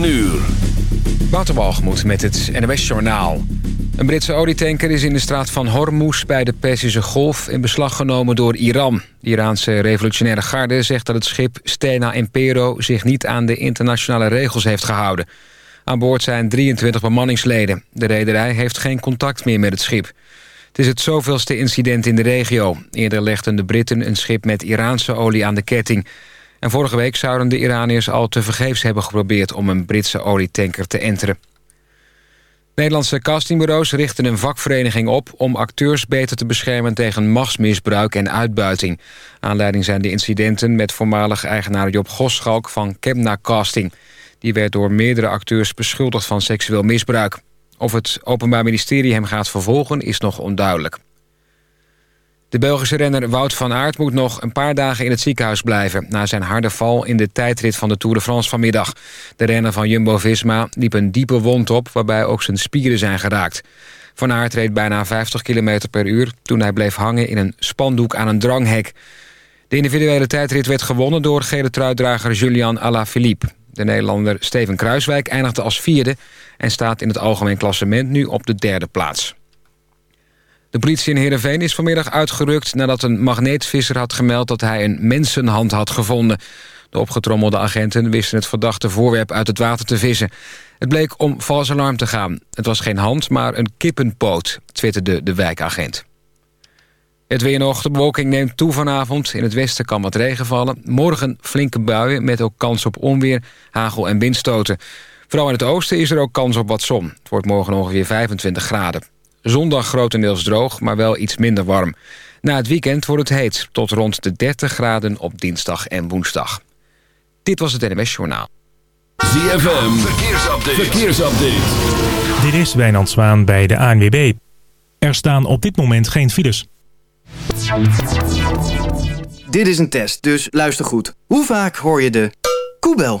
9 uur. Waterbalgemoed met het NWS Journaal. Een Britse olietanker is in de straat van Hormuz bij de Persische Golf... in beslag genomen door Iran. De Iraanse revolutionaire garde zegt dat het schip Stena Impero... zich niet aan de internationale regels heeft gehouden. Aan boord zijn 23 bemanningsleden. De rederij heeft geen contact meer met het schip. Het is het zoveelste incident in de regio. Eerder legden de Britten een schip met Iraanse olie aan de ketting... En vorige week zouden de Iraniërs al tevergeefs hebben geprobeerd... om een Britse olietanker te enteren. Nederlandse castingbureaus richten een vakvereniging op... om acteurs beter te beschermen tegen machtsmisbruik en uitbuiting. Aanleiding zijn de incidenten met voormalig eigenaar Job Goschalk van Kemna Casting. Die werd door meerdere acteurs beschuldigd van seksueel misbruik. Of het Openbaar Ministerie hem gaat vervolgen is nog onduidelijk. De Belgische renner Wout van Aert moet nog een paar dagen in het ziekenhuis blijven... na zijn harde val in de tijdrit van de Tour de France vanmiddag. De renner van Jumbo-Visma liep een diepe wond op... waarbij ook zijn spieren zijn geraakt. Van Aert reed bijna 50 km per uur... toen hij bleef hangen in een spandoek aan een dranghek. De individuele tijdrit werd gewonnen door gele truitdrager Julian Alaphilippe. De Nederlander Steven Kruiswijk eindigde als vierde... en staat in het algemeen klassement nu op de derde plaats. De politie in Heerenveen is vanmiddag uitgerukt nadat een magneetvisser had gemeld dat hij een mensenhand had gevonden. De opgetrommelde agenten wisten het verdachte voorwerp uit het water te vissen. Het bleek om vals alarm te gaan. Het was geen hand, maar een kippenpoot, twitterde de wijkagent. Het weer nog. De bewolking neemt toe vanavond. In het westen kan wat regen vallen. Morgen flinke buien met ook kans op onweer, hagel en windstoten. Vooral in het oosten is er ook kans op wat zon. Het wordt morgen ongeveer 25 graden. Zondag grotendeels droog, maar wel iets minder warm. Na het weekend wordt het heet, tot rond de 30 graden op dinsdag en woensdag. Dit was het NMS Journaal. ZFM, verkeersupdate. verkeersupdate. Dit is Wijnand Zwaan bij de ANWB. Er staan op dit moment geen files. Dit is een test, dus luister goed. Hoe vaak hoor je de koebel?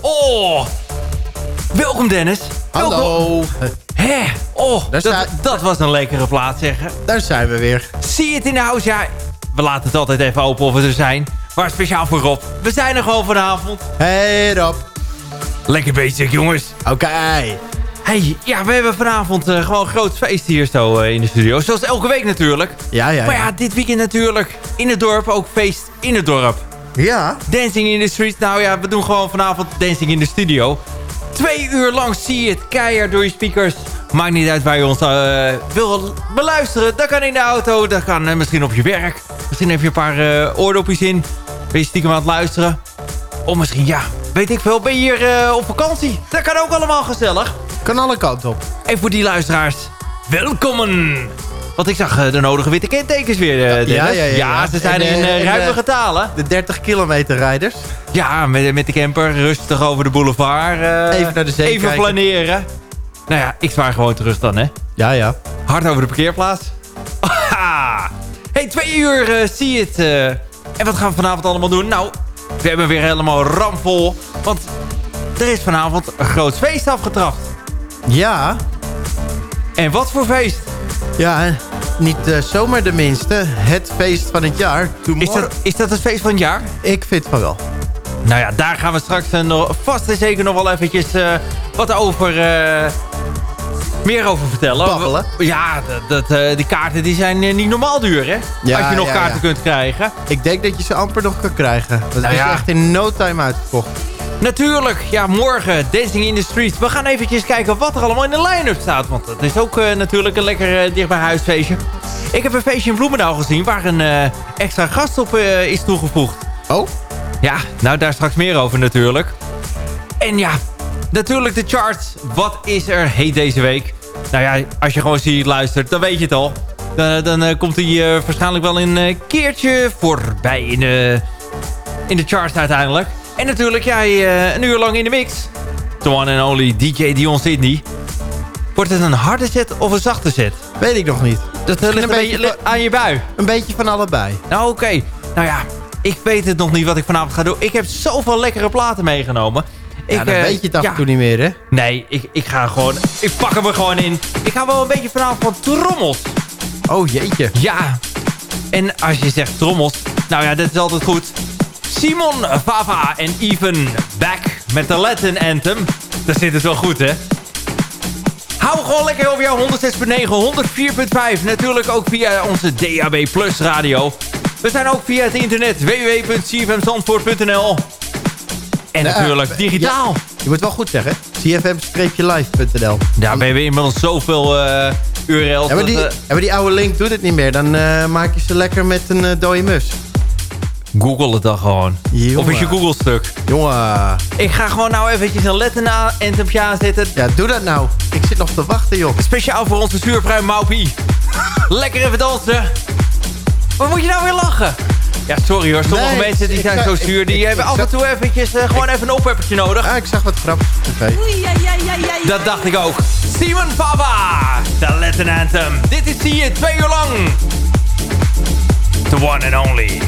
Oh. Welkom Dennis. Hallo. Hé, oh, dat, dat was een lekkere plaats zeggen. Daar zijn we weer. Zie je het in de house? Ja, we laten het altijd even open of we er zijn. Maar speciaal voor Rob. We zijn er gewoon vanavond. Hey Rob. Lekker bezig jongens. Oké. Hey, ja, we hebben vanavond eh, gewoon een groot feest hier zo eh, in de studio. Zoals elke week natuurlijk. Ja, ja, Maar ja. ja, dit weekend natuurlijk in het dorp ook feest in het dorp. Ja. Dancing in the Street. Nou ja, we doen gewoon vanavond Dancing in the Studio. Twee uur lang zie je het keihard door je speakers. Maakt niet uit waar je ons eh, wil beluisteren. Dat kan in de auto, dat kan eh, misschien op je werk. Misschien heb je een paar eh, oordopjes in. Ben je stiekem aan het luisteren. Of misschien, ja, weet ik veel, ben je hier op vakantie. Dat kan ook allemaal gezellig. Kan alle kanten op. En voor die luisteraars, welkom. Want ik zag eh, de nodige witte kentekens weer, eh. Ja, ja, ja, ja. ze zijn in eh, ruime getalen. De 30 kilometer rijders. Ja, met, met de camper rustig over de boulevard. Even naar de zee Even planeren. Nou ja, ik zwaar gewoon terug dan, hè. Ja, ja. Hard over de parkeerplaats. Hey, twee uur zie je het. en wat gaan we vanavond allemaal doen? Nou, we hebben weer helemaal ramvol. Want er is vanavond een groot feest afgetrapt. Ja. En wat voor feest? Ja, niet eh, zomaar de minste. Het feest van het jaar. Is dat, is dat het feest van het jaar? Ik vind van wel. Nou ja, daar gaan we straks eh, nog, vast en zeker nog wel eventjes eh, wat over... meer over vertellen. Babbelen. Ja, dat, dat, die kaarten die zijn niet normaal duur, hè? Ja, Als je nog ja, kaarten ja. kunt krijgen. Ik denk dat je ze amper nog kan krijgen. Dat Nou is echt in no time uitverkocht. Natuurlijk, ja, morgen Dancing in the Street. We gaan eventjes kijken wat er allemaal in de line-up staat. Want het is ook eh, natuurlijk een lekker uh, dichtbij huisfeestje. Ik heb een feestje in Bloemendaal gezien waar een eh, extra gast op is toegevoegd. Oh? Ja, nou daar straks meer over natuurlijk. En ja, natuurlijk de charts. Wat is er heet deze week? Nou ja, als je gewoon ziet luistert, dan weet je het al. Dan, dan komt hij waarschijnlijk wel een keertje voorbij in in de charts uiteindelijk. En natuurlijk, ja, eh, een uur lang in de mix. The one and only DJ Dion Sydney. Wordt het een harde set of een zachte set? Weet ik nog niet. Dat ligt een een beetje aan je bui. Een beetje van allebei. Nou, oké. Nou ja, ik weet het nog niet wat ik vanavond ga doen. Ik heb zoveel lekkere platen meegenomen. Ja, ik, dan eh, weet je het af ja. en toe niet meer, hè? Nee, ik, ik ga gewoon... Ik pak hem er gewoon in. Ik ga wel een beetje vanavond van trommels. Oh, jeetje. Ja. En als je zegt trommels... Nou ja, dat is altijd goed. Simon, Vava en Even back met de Latin Anthem. Daar zit het wel goed, hè? Hou gewoon lekker op jouw 106.9, 104.5. Natuurlijk ook via onze DAB Plus radio. We zijn ook via het internet www.cfmzandvoort.nl En natuurlijk digitaal. Je moet wel goed zeggen. cfm-live.nl Ja, we hebben inmiddels zoveel eh URL's. Ja, maar, die, dat, ja, eh, maar die oude link doet het niet meer. Dan eh, maak je ze lekker met een dode mus. Google het dan gewoon. Jongen. Of is je Google stuk? Jongen. Ik ga gewoon nou eventjes een letter na antempje aanzetten. Ja, doe dat nou. Ik zit nog te wachten, joh. Speciaal voor onze zuurvrij Maupie. Lekker even dansen. Wat moet je nou weer lachen? Ja, sorry hoor. Sommige Nee, mensen die zijn zag- zo zuur. Die ik- hebben ik af en toe eventjes eh, gewoon even een oppeppertje nodig. Ah, ik zag wat tv. Dat dacht ik ook. Simon Papa. De Latin Anthem. Dit is zie je twee uur lang. The one and only.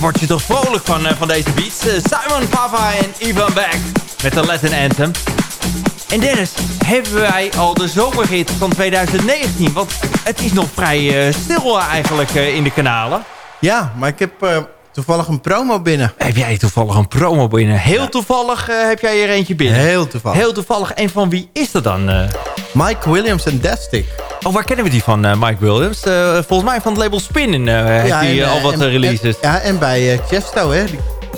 Word je toch vrolijk van, van deze beats. Simon Pava en Ivan Beck met de Latin Anthem. En Dennis, hebben wij al de zomerhit van 2019? Want het is nog vrij stil eigenlijk in de kanalen. Ja, maar ik heb toevallig een promo binnen. Heb jij toevallig een promo binnen? Heel toevallig heb jij er eentje binnen? Heel toevallig. Heel toevallig. En van wie is dat dan? Mike Williams en Destic. Oh, waar kennen we die van, Mike Williams? volgens mij van het label Spin uh, heeft hij al wat releases. ja, en bij Chesto, hè.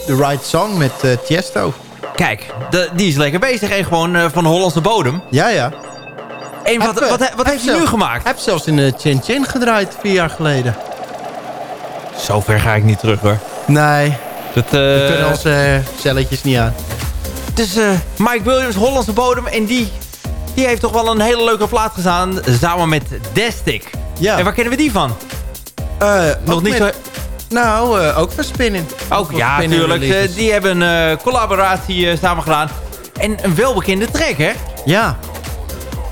The Right Song met Chesto. Kijk, de, die is lekker bezig en gewoon uh, van Hollandse bodem. Ja, ja. En wat, heb, wat, wat heeft hij nu gemaakt? Hij heeft zelfs in de Chin Chin gedraaid, vier jaar geleden. Zo ver ga ik niet terug, hoor. Nee, dat, uh, we kunnen onze uh, celletjes niet aan. Dus Mike Williams, Hollandse bodem. En die, die heeft toch wel een hele leuke plaat gestaan. Samen met Destic. Ja. En waar kennen we die van? Nog niet met... zo... Nou, uh, ook van Spinning. Ook, ja, natuurlijk. Uh, die hebben een collaboratie samen gedaan. En een welbekende track, hè? Ja.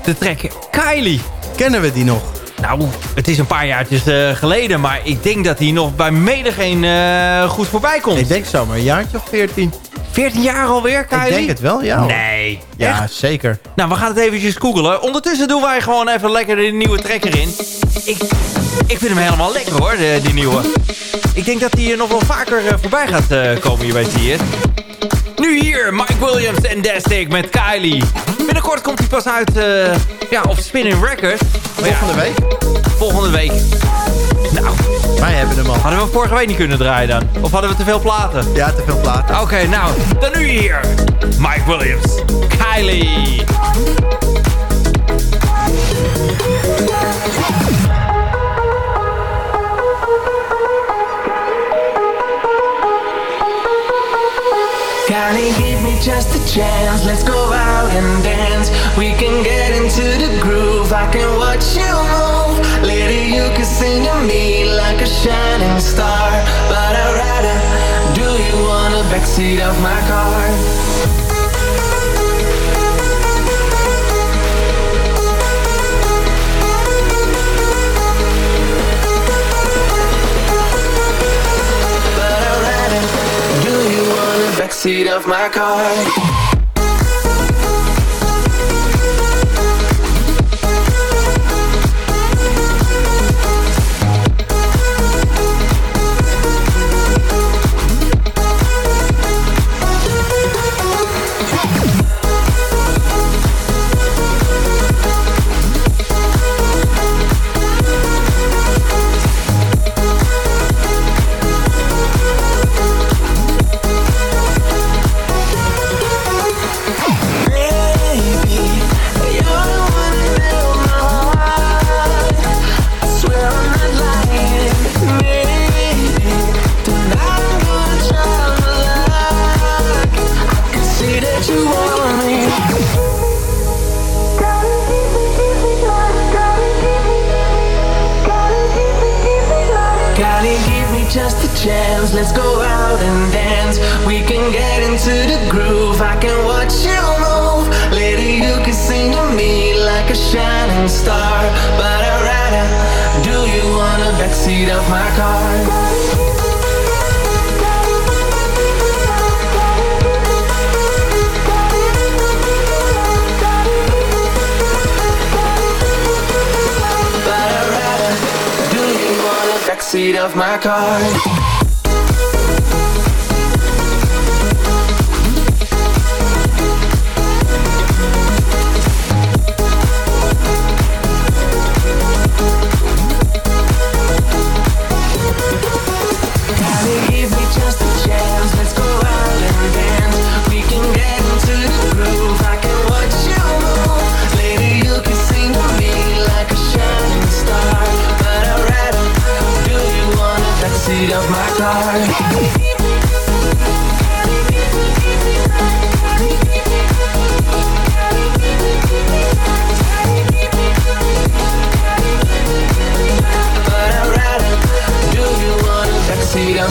De track Kylie. Kennen we die nog? Nou, het is een paar jaartjes geleden. Maar ik denk dat hij nog bij menigeen goed voorbij komt. Ik denk zo, maar een jaartje of 14. 14 jaar alweer, Kylie? Ik denk het wel, ja. Nee. Ja, echt? zeker. Nou, we gaan het eventjes googelen. Ondertussen doen wij gewoon even lekker de nieuwe track erin. Ik, ik vind hem helemaal lekker hoor, de, die nieuwe. Ik denk dat hij nog wel vaker uh, voorbij gaat uh, komen hier bij hier. Nu hier, Mike Williams en Destic met Kylie. Binnenkort komt hij pas uit uh, ja, op Spinning Records. Volgende ja, week? Volgende week. Nou, wij hebben hem al. Hadden we vorige week niet kunnen draaien dan? Of hadden we te veel platen? Ja, te veel platen. Oké, okay, nou, dan nu hier. Mike Williams, Kylie. Kylie, give me just a chance. Let's go and dance. We can get into the groove. I can watch you move. Lady, you can sing to me like a shining star. But I'd rather do you on the backseat of my car. But alright, do you wanna backseat of my car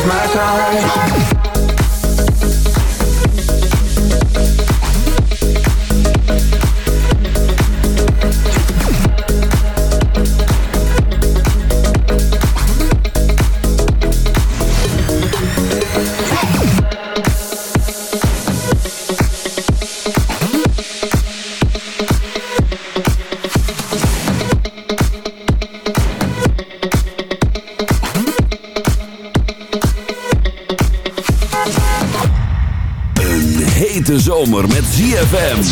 my time. ZFM.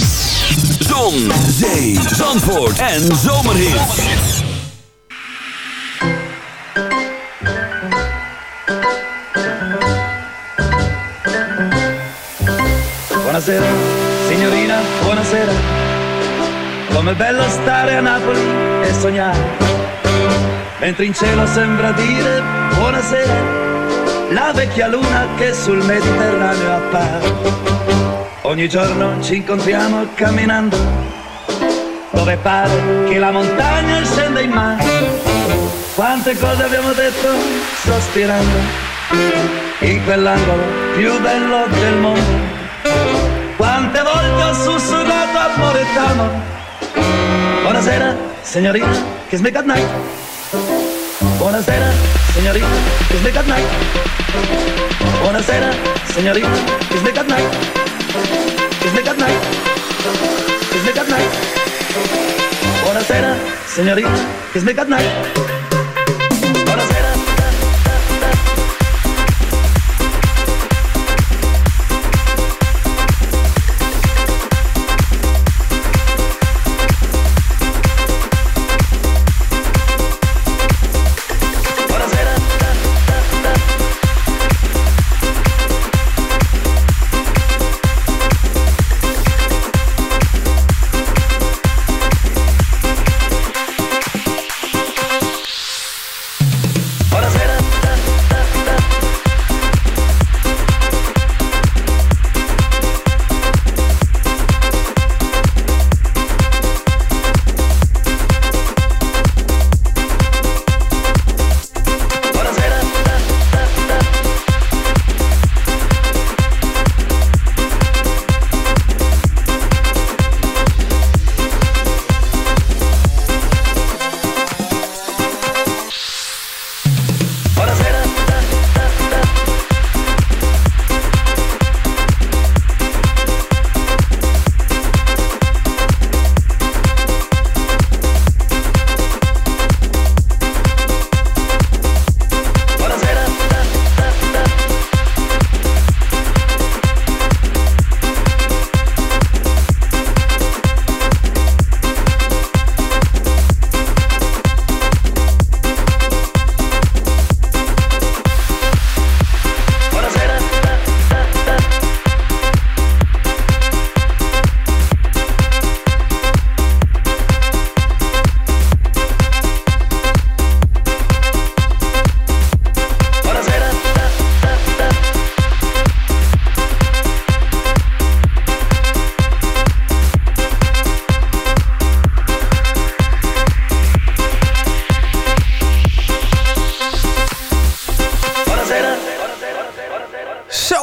Zon, zee, zandvoort en zomerhit. Buonasera, signorina, buonasera. Com'è bello stare a Napoli e sognare. Mentre in cielo sembra dire buonasera. La vecchia luna che sul Mediterraneo appare. Ogni giorno ci incontriamo camminando. Dove pare che la montagna scenda in mare. Quante cose abbiamo detto sospirando. In quell'angolo più bello del mondo. Quante volte ho sussurrato amore d'amore Buonasera, signorina, kiss me goodnight Buonasera, signorina, kiss me goodnight Buonasera, signorina, kiss me goodnight Kiss me goodnight Kiss me goodnight Buonasera, signorina, kiss me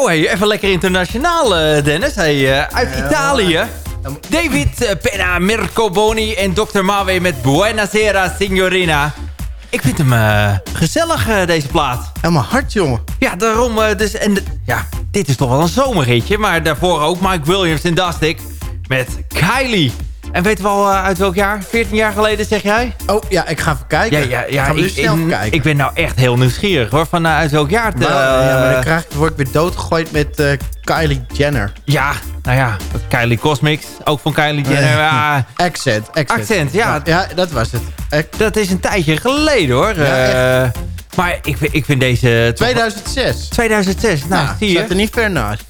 Hey, even lekker internationaal, eh, Dennis. Hey, eh, uit Italië. David eh, Penna Mircoboni en Dr. Mawe met Buonasera Signorina. Ik vind hem gezellig, eh, deze plaat. Helemaal hard, jongen. Ja, daarom. dus, en, ja, dit is toch wel een zomerhitje. Maar daarvoor ook Mike Williams en Dastic met Kylie. En weten we al eh, uit welk jaar? 14 jaar geleden, zeg jij? Oh, ja, ik ga even kijken. Ja, ja, ja. Ik, snel ik, kijken. ik ben nou echt heel nieuwsgierig hoor. Van eh, uit welk jaar. Maar, eh, ja, maar dan krijg ik, word ik weer doodgegooid met Kylie Jenner. Ja, nou ja, Kylie Cosmics, ook van Kylie Jenner. Accent, accent. Accent, ja. Ja, dat was het. Dat is een tijdje geleden hoor. Ja, maar ik, vind- ik vind deze... toch- 2006. 2006, nou Nou, zie je. zat er niet ver naast.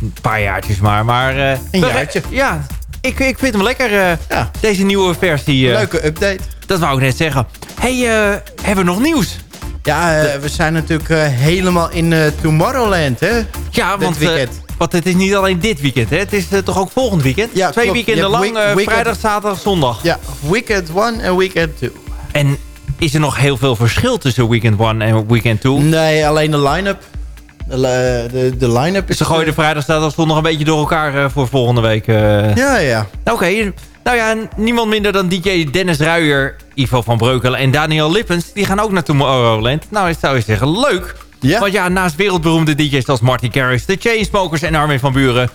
Een paar jaartjes maar. maar eh, Een jaartje. Ja, ik, ik vind hem lekker. eh, Ja. Deze nieuwe versie. eh, Leuke update. Dat wou ik net zeggen. hey, eh, hebben we nog nieuws? Ja, we zijn natuurlijk helemaal in Tomorrowland, hè? Ja, Dit want, weekend. want het is niet alleen dit weekend. Hè? Het is toch ook volgend weekend? Ja, Twee klopt. weekenden lang. week- vrijdag, zaterdag, zondag. Ja, Weekend 1 en Weekend 2. En is er nog heel veel verschil tussen weekend 1 en weekend 2? Nee, alleen de line-up. De, de, de line-up is... ze gooien de vrijdag, zaterdag, zondag een beetje door elkaar eh, voor volgende week. eh. Ja, ja. Oké, nou ja, niemand minder dan DJ Dennis Ruijer, Ivo van Breukelen en Daniel Lippens... die gaan ook naar Tomorrowland. Nou, ik zou je zeggen, leuk. Ja. Want ja, naast wereldberoemde DJ's als Marty Garrix, de Chainsmokers en Armin van Buren...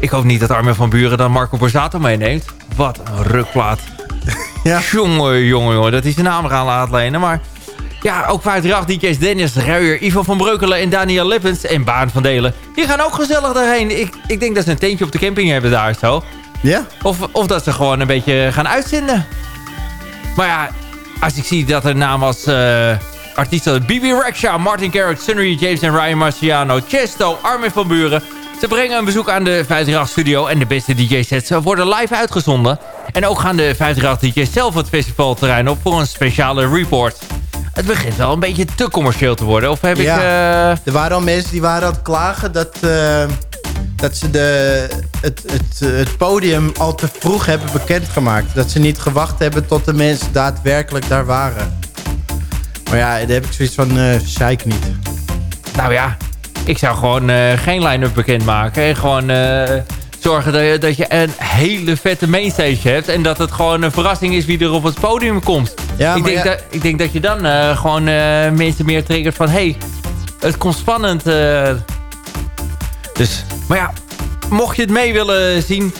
ik hoop niet dat Armin van Buren dan Marco Borsato meeneemt. Wat een rukplaat. Ja. Jongen, jongen, jongen, dat hij zijn naam gaan laten lenen. Maar Ja, ook 538 DJ's Dennis Ruijer, Ivo van Breukelen en Daniel Lippens en Baan van Delen. Die gaan ook gezellig daarheen. Ik, ik denk dat ze een tentje op de camping hebben daar zo. Ja? Of, of dat ze gewoon een beetje gaan uitzenden. Maar ja, als ik zie dat er namen als uh, artiesten Bibi Rexha, Martin Garrix, Sunny James en Ryan Marciano, Chesto, Armin van Buren... Ze brengen een bezoek aan de 538 studio en de beste DJ-sets worden live uitgezonden. En ook gaan de 538 DJ's zelf het festivalterrein op voor een speciale report. Het begint wel een beetje te commercieel te worden. Of heb Ja. ik... eh, Er waren al mensen die waren aan het klagen dat, eh, dat ze de, het, het, het podium al te vroeg hebben bekendgemaakt. Dat ze niet gewacht hebben tot de mensen daadwerkelijk daar waren. Maar ja, daar heb ik zoiets van, eh zeik niet. Nou ja, ik zou gewoon geen line-up bekendmaken. En gewoon zorgen dat je, dat je een hele vette mainstage hebt. En dat het gewoon een verrassing is wie er op het podium komt. Ja, ik, denk ja- dat, ik denk dat je dan eh, gewoon eh, mensen meer triggert van... hey, het komt spannend. eh. dus, maar ja, mocht je het mee willen zien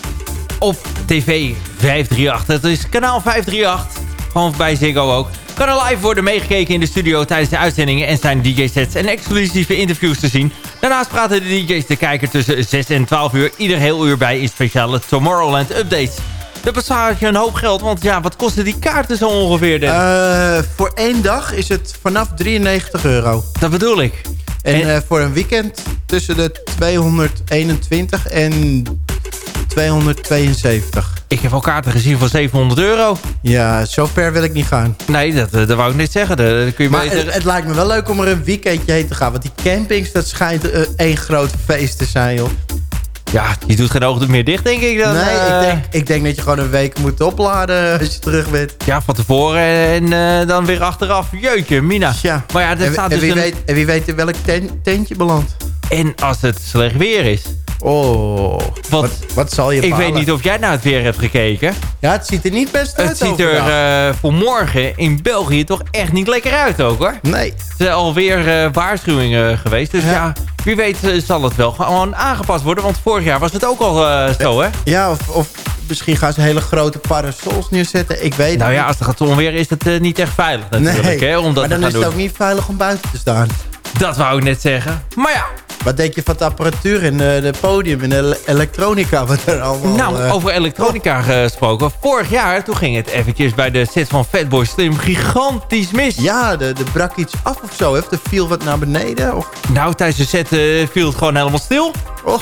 op tv 538. Het is kanaal 538. Gewoon bij Ziggo ook. Kan er live worden meegekeken in de studio tijdens de uitzendingen... en zijn DJ-sets en exclusieve interviews te zien. Daarnaast praten de DJ's de kijker tussen 6 en 12 uur... ieder heel uur bij in speciale Tomorrowland updates. Dat bespaart je een hoop geld, want ja, wat kosten die kaarten zo ongeveer? Eh, voor één dag is het vanaf 93 euro. dat bedoel ik. En En- eh, voor een weekend tussen de 221 en 272. Ik heb al kaarten gezien van 700 euro. Ja, zo ver wil ik niet gaan. Nee, dat, eh, dat wou ik net zeggen. Dat kun je Maar beter... het, het lijkt me wel leuk om er een weekendje heen te gaan. Want die campings, dat schijnt eh, één groot feest te zijn, joh. Ja, je doet geen ogen meer dicht, denk ik. Dan, nee, eh, ik, denk, ik denk dat je gewoon een week moet opladen als je terug bent. Ja, van tevoren en eh, dan weer achteraf. Jeutje, Mina. Ja. Maar ja, er En, staat en dus wie een... weet, en wie weet in welk ten- tentje belandt. En als het slecht weer is. Oh, wat, wat zal je Ik weet niet of jij naar het weer hebt gekeken. Ja, het ziet er niet best uit Het ziet er eh, voor morgen in België toch echt niet lekker uit ook hoor. Nee. Er zijn alweer waarschuwingen geweest. Dus ja, Ja. Wie weet eh, zal het wel gewoon aangepast worden. Want vorig jaar was het ook al eh, zo hè. Ja, of, of misschien gaan ze hele grote parasols neerzetten. Ik weet Nou ja, als het gaat onweer is het eh, niet echt veilig natuurlijk. Nee, hè, om dat maar dan is het doen. ook niet veilig om buiten te staan. Dat wou ik net zeggen. Maar ja, Wat denk je van de apparatuur en de, de podium en de ele- elektronica? Wat er allemaal... Nou, eh, over elektronica gesproken. Vorig jaar, toen ging het eventjes bij de set van Fatboy Slim gigantisch mis. Ja, er brak iets af of zo. Heeft er viel wat naar beneden? Of, Nou, tijdens de set eh, viel het gewoon helemaal stil. oh, Eh,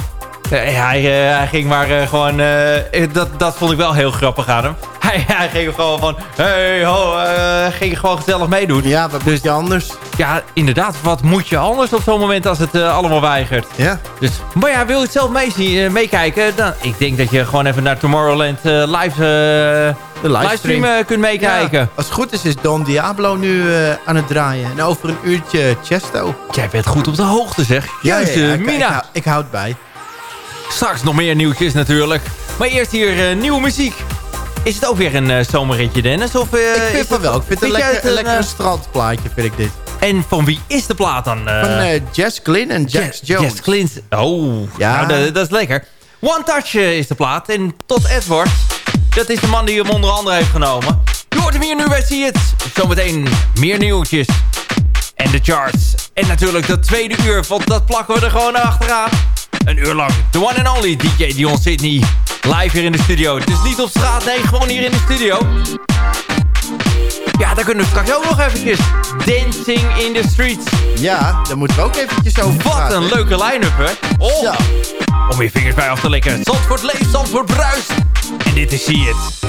hij, eh, hij ging maar eh, gewoon... eh, eh, dat, dat vond ik wel heel grappig aan hem. Hij, hij ging gewoon van... Hey, ho, eh, ging gewoon gezellig meedoen. ja, wat Dus- moet je anders? Ja, inderdaad. Wat moet je anders op zo'n moment als het eh, allemaal weigert? Ja. Dus, maar ja, wil je het zelf meezien, eh, meekijken? Dan, ik denk dat je gewoon even naar Tomorrowland eh, live, eh, De livestream. livestream eh, kunt meekijken. Ja, als het goed is, is Don Diablo nu eh, aan het draaien. En over een uurtje Chesto. Jij bent goed op de hoogte, zeg. Juist, ja, eh, ik, ik, Mina. hou- ik houd bij. Straks nog meer nieuwtjes natuurlijk. Maar eerst hier eh, nieuwe muziek. Is het ook weer een eh, zomerritje, Dennis? Of, eh, ik vind het wel. Ik vind het lekker, een lekker strandplaatje, vind ik dit. En van wie is de plaat dan? Van Jess Glynn en Jax Ja- Jones. Jess Clint. Oh, Ja. nou, dat, is lekker. One Touch is de plaat. En tot Edward. Dat is de man die hem onder andere heeft genomen. Je hoort hem hier nu bij See It. Zometeen meer nieuwtjes. En de charts. En natuurlijk dat tweede uur, want dat plakken we er gewoon achteraan. Een uur lang. The one and only DJ Dion Sydney. Live hier in de studio. Dus niet op straat, nee, gewoon hier in de studio. Ja, daar kunnen we straks ook nog eventjes. Dancing in the streets. Ja, daar moeten we ook eventjes over Wat praten. een leuke line-up, hè? Oh, om je vingers bij af te likken. Zandvoort leeft, Zandvoort bruist. En dit is See It.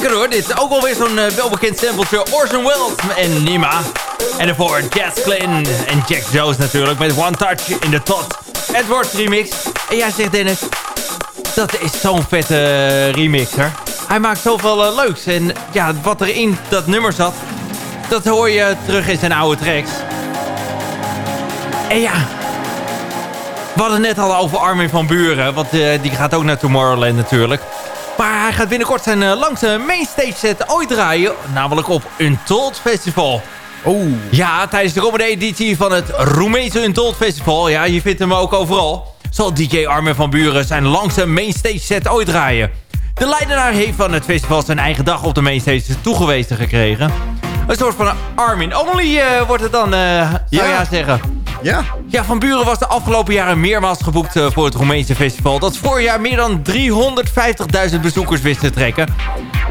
Lekker. Dit is ook alweer zo'n uh, welbekend sampletje. Orson Welles en Nima. En daarvoor Jazz Glynn en Jack Jones natuurlijk. Met One Touch in de Tot. Edwards remix. En jij zegt Dennis, dat is zo'n vette uh, remixer. Hij maakt zoveel uh, leuks. En ja, wat er in dat nummer zat, dat hoor je terug in zijn oude tracks. En ja, we hadden het net al over Armin van Buren. Want die gaat ook naar Tomorrowland natuurlijk. Hij gaat binnenkort zijn uh, langste mainstage set ooit draaien. Namelijk op Untold Festival. Oh. Ja, tijdens de komende editie van het Roemeense Untold Festival. Ja, je vindt hem ook overal. Zal DJ Armin van Buren zijn langste mainstage set ooit draaien. De leidenaar heeft van het festival zijn eigen dag op de mainstage toegewezen gekregen. Een soort van Armin Only uh, wordt het dan, uh, zou ja zeggen. Ja. Ja, Van Buren was de afgelopen jaren meermaals geboekt uh, voor het Roemeense festival. Dat voorjaar meer dan 350.000 bezoekers wist te trekken.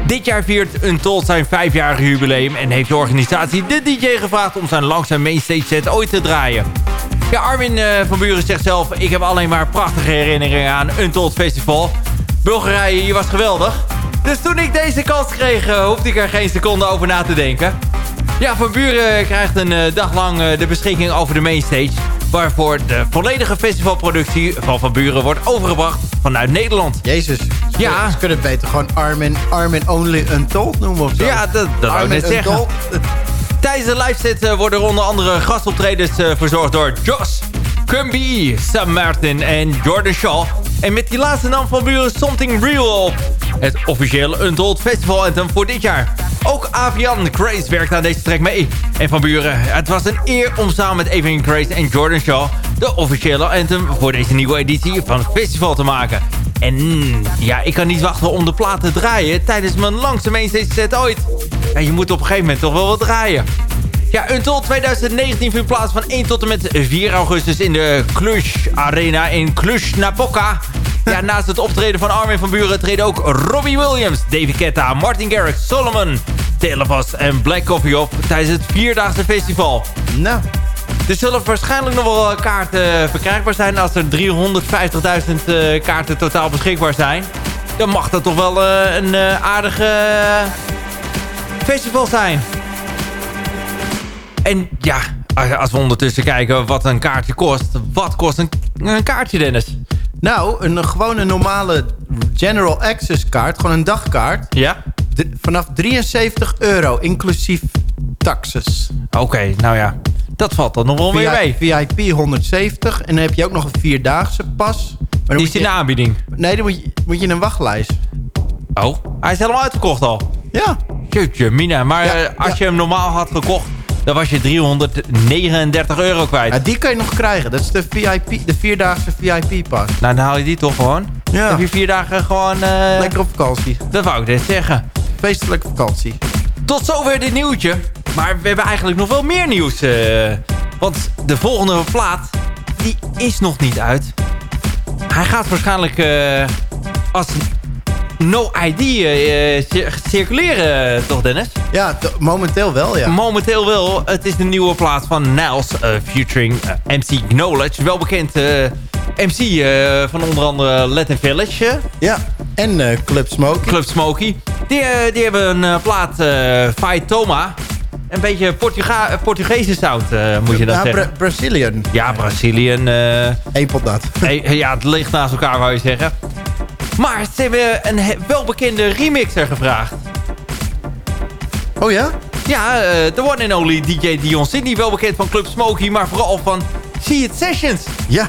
Dit jaar viert Untold zijn vijfjarige jubileum... en heeft de organisatie de DJ gevraagd om zijn langzaam mainstage set ooit te draaien. Ja, Armin uh, van Buren zegt zelf... ik heb alleen maar prachtige herinneringen aan Untold Festival. Bulgarije, je was geweldig. Dus toen ik deze kans kreeg, uh, hoefde ik er geen seconde over na te denken. Ja, Van Buren krijgt een uh, dag lang uh, de beschikking over de mainstage... waarvoor de volledige festivalproductie van Van Buren wordt overgebracht vanuit Nederland. Jezus, ja. ze kunnen beter gewoon Armin, Armin Only Untold noemen of zo. Ja, dat, dat wou ik net zeggen. Tijdens de liveset uh, worden onder andere gastoptredens verzorgd door Josh, Cumby, Sam Martin en Jordan Shaw. En met die laatste naam van Buren Something Real op. Het officiële Untold Festival Anthem voor dit jaar. Ook Avian Grace werkt aan deze track mee. En Van Buren, het was een eer om samen met Avian Grace en Jordan Shaw... de officiële anthem voor deze nieuwe editie van het festival te maken. En ja, ik kan niet wachten om de plaat te draaien tijdens mijn langste mainstage set ooit. Ja, je moet op een gegeven moment toch wel wat draaien. Ja, Untold 2019 vindt plaats van 1 tot en met 4 augustus in de Cluj Arena in Cluj-Napoca. Ja, naast het optreden van Armin van Buren treden ook Robbie Williams, David Ketta, Martin Garrix, Solomon, Televas en Black Coffee op tijdens het vierdaagse festival. Nou. Er zullen waarschijnlijk nog wel kaarten verkrijgbaar zijn als er 350.000 kaarten totaal beschikbaar zijn. Dan mag dat toch wel een aardige festival zijn. En ja, als we ondertussen kijken wat een kaartje kost. Wat kost een, een kaartje, Dennis? Nou, een gewone normale General Access kaart. Gewoon een dagkaart. Ja? Vanaf 73 euro, inclusief taxes. Oké, okay, nou ja. Dat valt dan nog wel weer mee. VIP 170. En dan heb je ook nog een vierdaagse pas. Maar Die is in de aanbieding? Nee, dan moet je, moet je in een wachtlijst. Oh, hij is helemaal uitverkocht al? Ja. Jeetje, Mina. Maar ja, als ja. je hem normaal had gekocht dan was je 339 euro kwijt. Ja, die kan je nog krijgen. Dat is de, VIP, de vierdaagse VIP-pas. Nou, dan haal je die toch gewoon. Ja. Dan heb je vier dagen gewoon... Uh... Lekker op vakantie. Dat wou ik net zeggen. Feestelijke vakantie. Tot zover dit nieuwtje. Maar we hebben eigenlijk nog wel meer nieuws. Uh, want de volgende plaat, die is nog niet uit. Hij gaat waarschijnlijk uh, als No ID uh, circuleren, toch Dennis? Ja, momenteel wel, ja. Momenteel wel. Het is de nieuwe plaat van Niles, uh, featuring uh, MC Knowledge. Wel bekend MC van onder andere Latin Village. Ja, en Club Smoky. Club Smoky. Die, die hebben een plaat, Fight Toma. Een beetje Portuga Portugese sound, moet je dat ja, zeggen. Bra Brazilian. Ja, Brazilian. Eén dat. ja, het ligt naast elkaar, wou je zeggen. Maar ze hebben een welbekende remixer gevraagd. Oh ja? Ja, de uh, one and only DJ Dion Sydney. Wel bekend van Club Smoky, maar vooral van See It Sessions. Ja.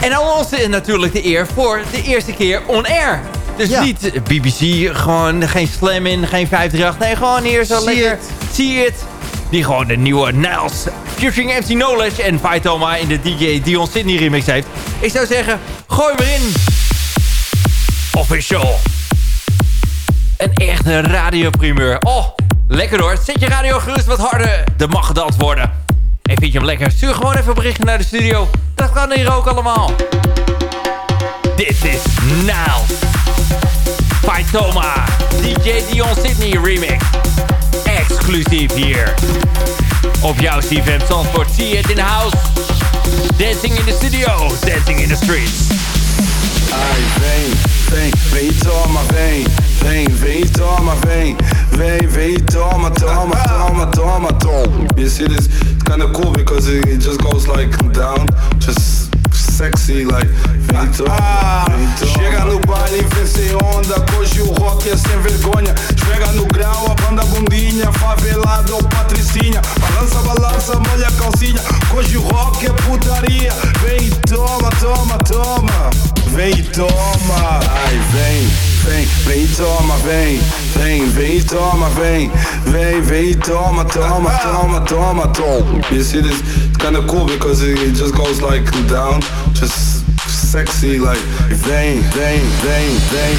En al ons natuurlijk de eer voor de eerste keer on air. Dus ja. niet BBC, gewoon geen slam in, geen 538. Nee, gewoon hier zo See lekker. It. See It. Die gewoon de nieuwe Niles featuring MC Knowledge en Faitoma in de DJ Dion Sydney remix heeft. Ik zou zeggen, gooi hem erin. Official. Een echte radioprimeur. Oh, lekker hoor. Zet je radio gerust wat harder. Er mag gedanst worden. En vind je hem lekker? Stuur gewoon even berichten naar de studio. Dat kan hier ook allemaal. Dit is Now. Faitoma. DJ Dion Sydney remix. Exclusief hier. Op jouw CFM Zandvoort. See it in house. Dancing in the studio. Dancing in the streets. I vein, vein, vein, it's all my vein. vem, vem e toma, vem, vem, vem e toma, toma, toma, toma, toma. You see this? It's kind of cool because it, it just goes like down, just sexy, like vem e toma, vem e toma. Chega no baile, vê sem onda, hoje o rock é sem vergonha. Chega no grau, a toma, vem, vem, vem e toma, toma, toma, toma, toma. You see this? It's kind of cool because it, it just goes like down, just sexy, like vem, vem, vem, vem,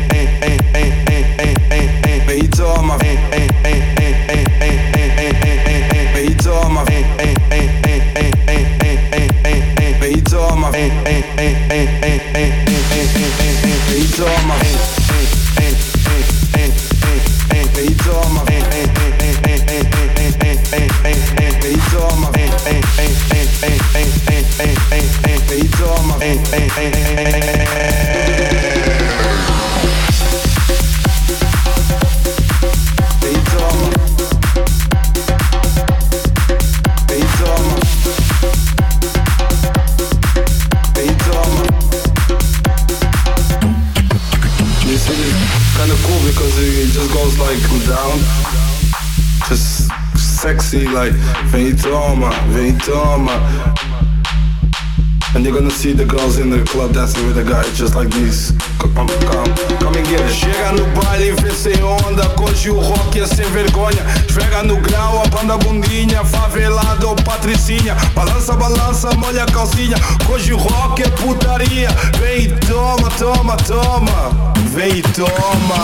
Balança, balança, molha a calcinha. Hoje o rock é putaria. Vem e toma, toma, toma. Vem e toma.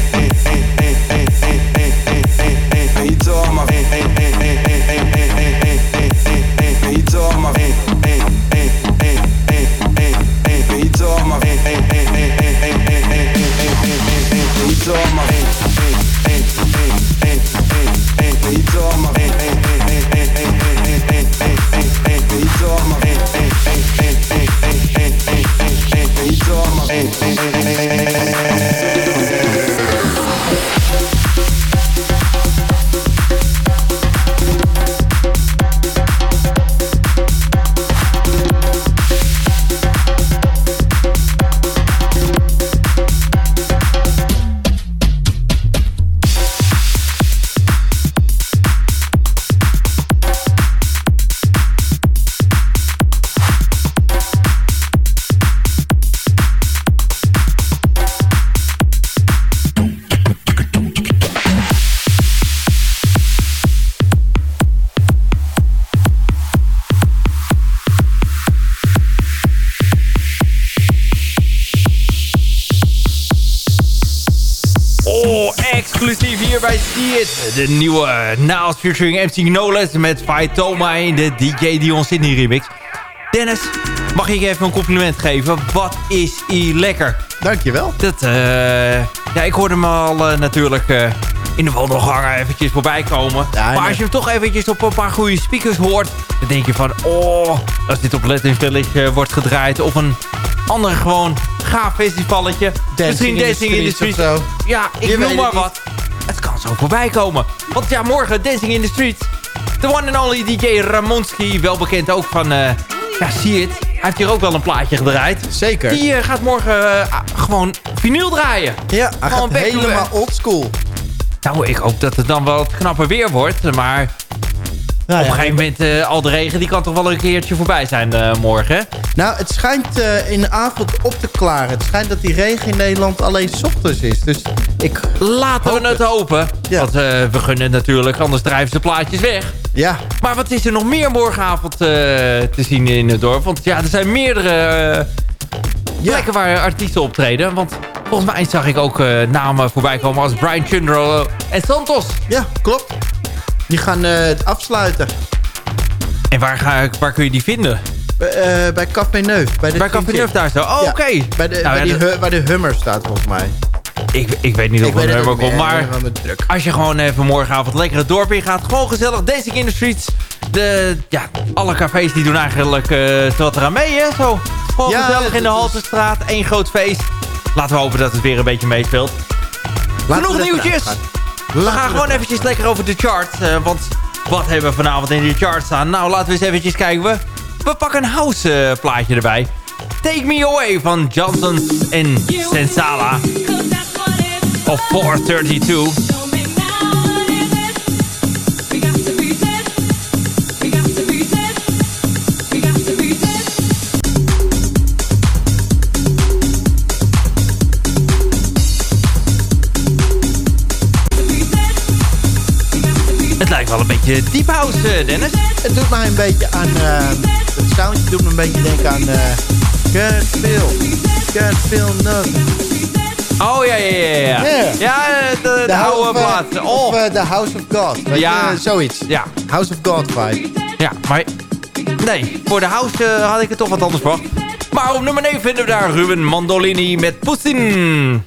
Vem De nieuwe uh, Naals featuring MC Knowles met Toma in de DJ Dion Sydney remix. Dennis, mag ik je even een compliment geven? Wat is ie lekker. Dankjewel. Dat, eh ja, ik hoorde hem al eh, natuurlijk eh, in de wandelgangen eventjes voorbij komen. maar nee. als je hem toch eventjes op een paar goede speakers hoort... dan denk je van, oh, als dit op Let in Village eh, wordt gedraaid... of een ander gewoon gaaf festivalletje. Misschien Dancing in the Streets Street. of zo. Ja, ik noem weet maar wat. Het kan zo voorbij komen. Want ja, morgen Dancing in the Street. De one and only DJ Ramonski. Wel bekend ook van, eh ja, zie het. Hij heeft hier ook wel een plaatje gedraaid. Zeker. Die eh, gaat morgen eh, gewoon vinyl draaien. Ja, hij Gewoon gaat helemaal oldschool. Nou, ik hoop dat het dan wel wat knapper weer wordt. Maar Nou, op een gegeven moment, eh, al de regen, die kan toch wel een keertje voorbij zijn eh, morgen. Nou, het schijnt eh, in de avond op te klaren. Het schijnt dat die regen in Nederland alleen 's ochtends is. Dus ik Laten we het hopen. Ja. Want we gunnen natuurlijk, anders drijven ze plaatjes weg. Ja. Maar wat is er nog meer morgenavond te zien in het dorp? Want ja, er zijn meerdere plekken waar artiesten optreden. Want volgens mij zag ik ook namen voorbij komen als Brian Chundro en Santos. Ja, klopt. Die gaan eh, het afsluiten. En waar, ga, waar kun je die vinden? Eh, eh, bij Café Neuf. Bij, de Bij Café Neuf daar zo. Oh, Ja, oké. Bij, de, Nou, bij, ja, die dat- hu- waar de Hummer staat volgens mij. Ik, ik weet niet of het ook komt, maar als je gewoon even morgenavond lekker het dorp in gaat, gewoon gezellig Dancing in the Streets. De, ja, alle cafés die doen eigenlijk uh, wat eraan mee, hè? Zo, gewoon Ja, gezellig in de Halterstraat, één groot feest. Laten we hopen dat het weer een beetje meespeelt. Genoeg nieuwtjes. We gaan gewoon eventjes lekker over de charts. eh, want wat hebben we vanavond in de charts staan? Nou, laten we eens eventjes kijken. We, we pakken een house eh, plaatje erbij. Take Me Away van Johnson en Sensala. Of 432. Wel een beetje deep house, eh, Dennis. Het doet mij een beetje aan... eh, het soundje doet me een beetje denken aan... eh feel, can't feel nothing. Oh, ja, ja, ja. Ja, Ja. ja de, de House oude of, plaat. Of Oh, The House of God. Ja. je, zoiets. ja. House of God vibe. Ja, maar... Nee, voor de house had ik het toch wat anders verwacht. Maar op nummer 9 vinden we daar Ruben Mandolini met Poesin.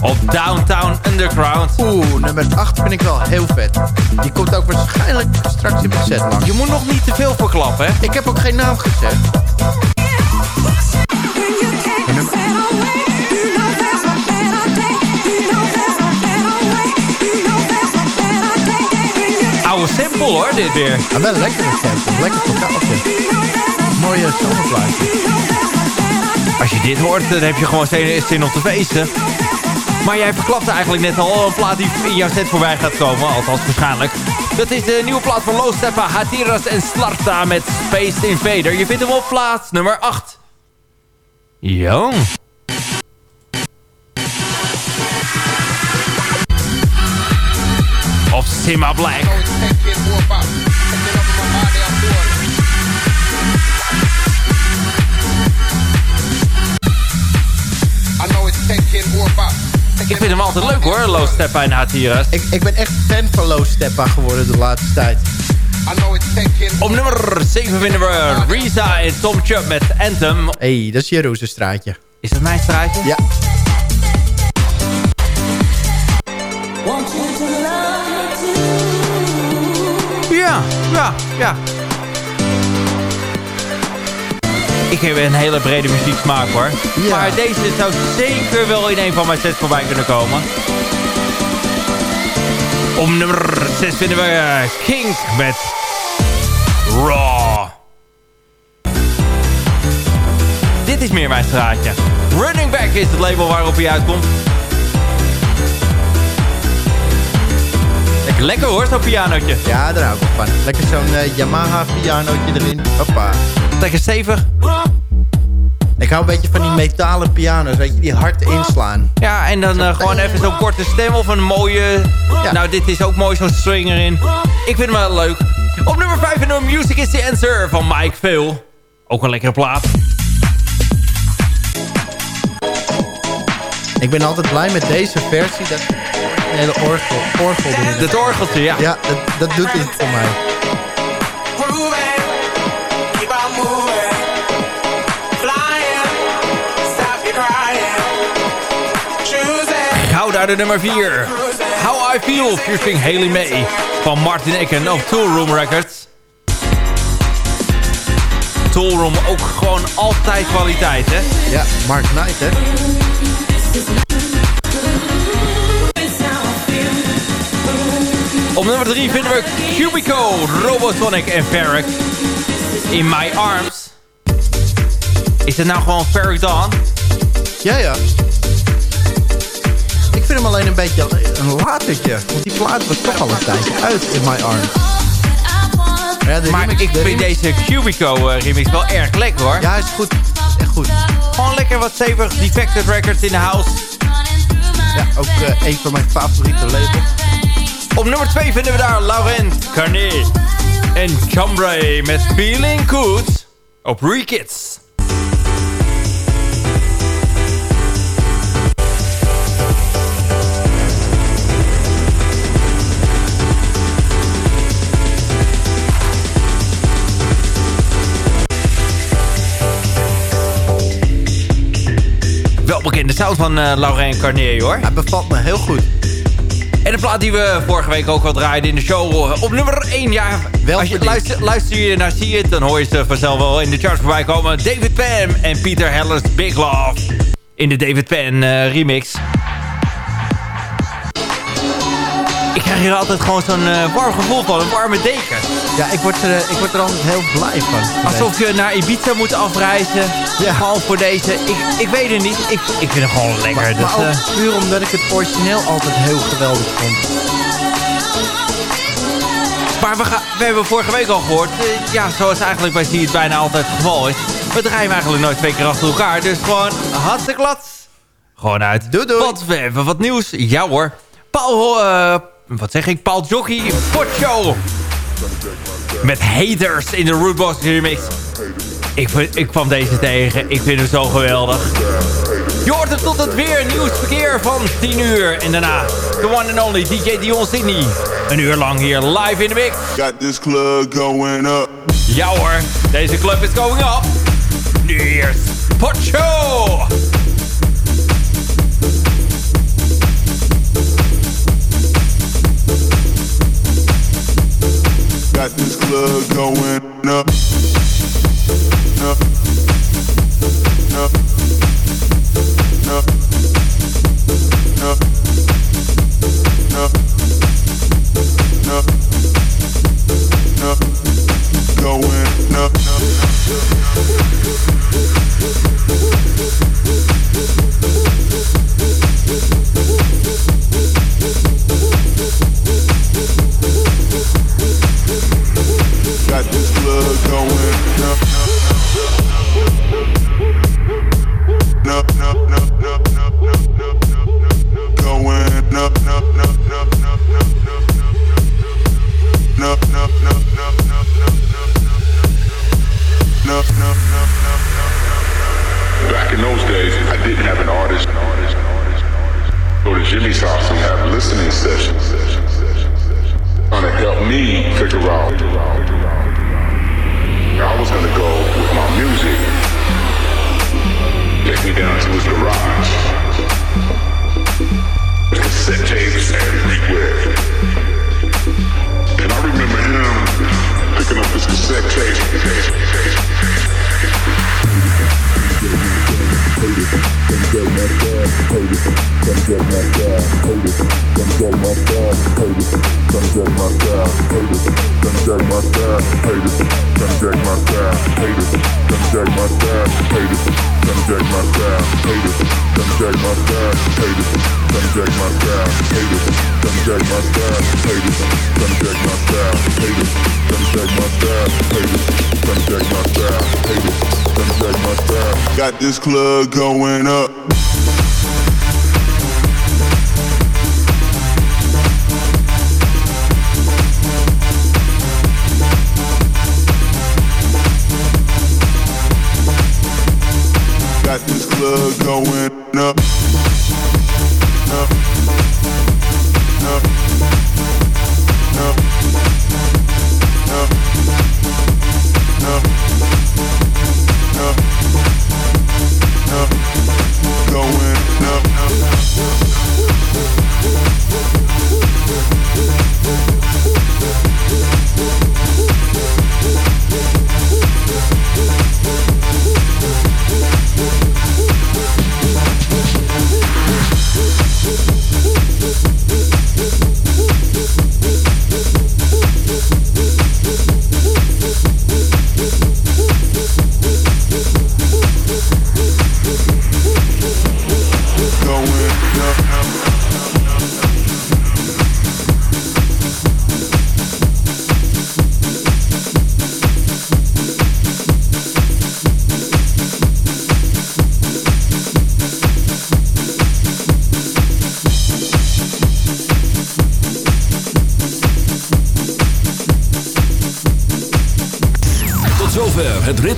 Op Downtown Underground. Oeh, nummer 8 vind ik wel heel vet. Die komt ook waarschijnlijk straks in mijn set langs. Je moet nog niet te veel verklappen, hè? Ik heb ook geen naam gezegd. Oude sample hoor, dit weer. Maar wel een lekkere sample. Lekker totaaltje. Mooie zomerplaatje. Als je dit hoort, dan heb je gewoon zin zin om te feesten. Maar jij verklapte eigenlijk net al een plaat die in jouw set voorbij gaat komen. Althans, waarschijnlijk. Dat is de nieuwe plaat van Low Steppa, Hatiras en Slarta met Space Invader. Je vindt hem op plaats nummer 8. Jong. Of Sima Black. Ik vind hem altijd leuk hoor, Low Steppa en Hatiras. Ik, ik ben echt fan van Low Steppa geworden de laatste tijd. Op nummer 7 vinden we Risa en Tom Chubb met Anthem. Hé, hey, dat is Jeroen straatje. Is dat mijn straatje? Ja. Ja, ja, ja. Ik heb een hele brede muzieksmaak hoor. Ja. Maar deze zou zeker wel in een van mijn sets voorbij kunnen komen. Op nummer 6 vinden we eh, Kink met Raw. Dit is meer mijn straatje. Running Back is het label waarop hij uitkomt. Lekker, lekker hoor, zo'n pianootje. Ja, daar hou ik van. Lekker zo'n eh, Yamaha pianootje erin. Hoppa. Lekker stevig. Ik hou een beetje van die metalen piano's, weet je, die hard inslaan. Ja, en dan eh, gewoon even zo'n korte stem of een mooie... Ja. Nou, dit is ook mooi, zo'n string erin. Ik vind hem wel leuk. Op nummer 5 in de Music is the Answer van Mike Phil. Ook een lekkere plaat. Ik ben altijd blij met deze versie. Dat hele orgel, orgel erin. Het orgeltje, ja. Ja, dat, dat doet het voor mij. Naar de nummer 4. How I Feel featuring Haley May van Martin Ecken op Toolroom Records. Toolroom ook gewoon altijd kwaliteit, hè? Ja, Mark Knight, hè. Op nummer 3 vinden we Cubico, Robotonic en Ferric. In My Arms. Is het nou gewoon Ferric Dawn? Ja, ja. Alleen een beetje een latertje. Want die plaat was toch al een tijdje uit in My Arms. Ja, Maar remix- ik de vind remix- deze Cubico eh, remix wel erg lekker hoor. Ja, is goed. Echt goed. Gewoon lekker wat stevig. Defected Records in de house. Ja, ook eh, een van mijn favoriete labels. Op nummer 2 vinden we daar Laurent Carnet en Chambray met Feeling Good op Rekids. Welbekende sound van uh, Laurent Carnier hoor. Hij bevalt me heel goed. En de plaat die we vorige week ook al draaiden in de show eh, op nummer 1. Ja, Wel als je luister, luister je naar See It, dan hoor je ze vanzelf wel in de charts voorbij komen. David Penn en Peter Hellers Big Love in de David Penn eh, remix. Ik krijg hier altijd gewoon zo'n eh, warm gevoel van, een warme deken. Ja, ik word, er, eh, ik word er altijd heel blij van. Alsof je naar Ibiza moet afreizen. Ja. Gewoon voor deze. Ik, ik weet het niet. Ik, ik vind het gewoon lekker. Maar, Dat, maar ook eh, puur omdat ik het origineel altijd heel geweldig vond. Maar we, gaan, we hebben vorige week al gehoord, eh, ja, zoals eigenlijk bij See It bijna altijd het geval is. We draaien eigenlijk nooit twee keer achter elkaar. Dus gewoon hartstikke glad. Gewoon uit. Doei, doei. Want we hebben wat nieuws. Ja hoor. Paul, wat zeg ik? Paul Jockey Show. Met haters in de Rootbox remix. Ik, ik kwam deze tegen. Ik vind hem zo geweldig. Je hoort het tot het weer nieuwsverkeer van 10 uur. En daarna de one and only DJ Dion Sydney. Een uur lang hier live in de mix. Got this club going up. Ja hoor, deze club is going up. Nu eerst Pocho! Got this club going up. Up. Up. haters, my haters, my haters, my haters, my haters, my haters, my. Got this club going up. Got this club going up.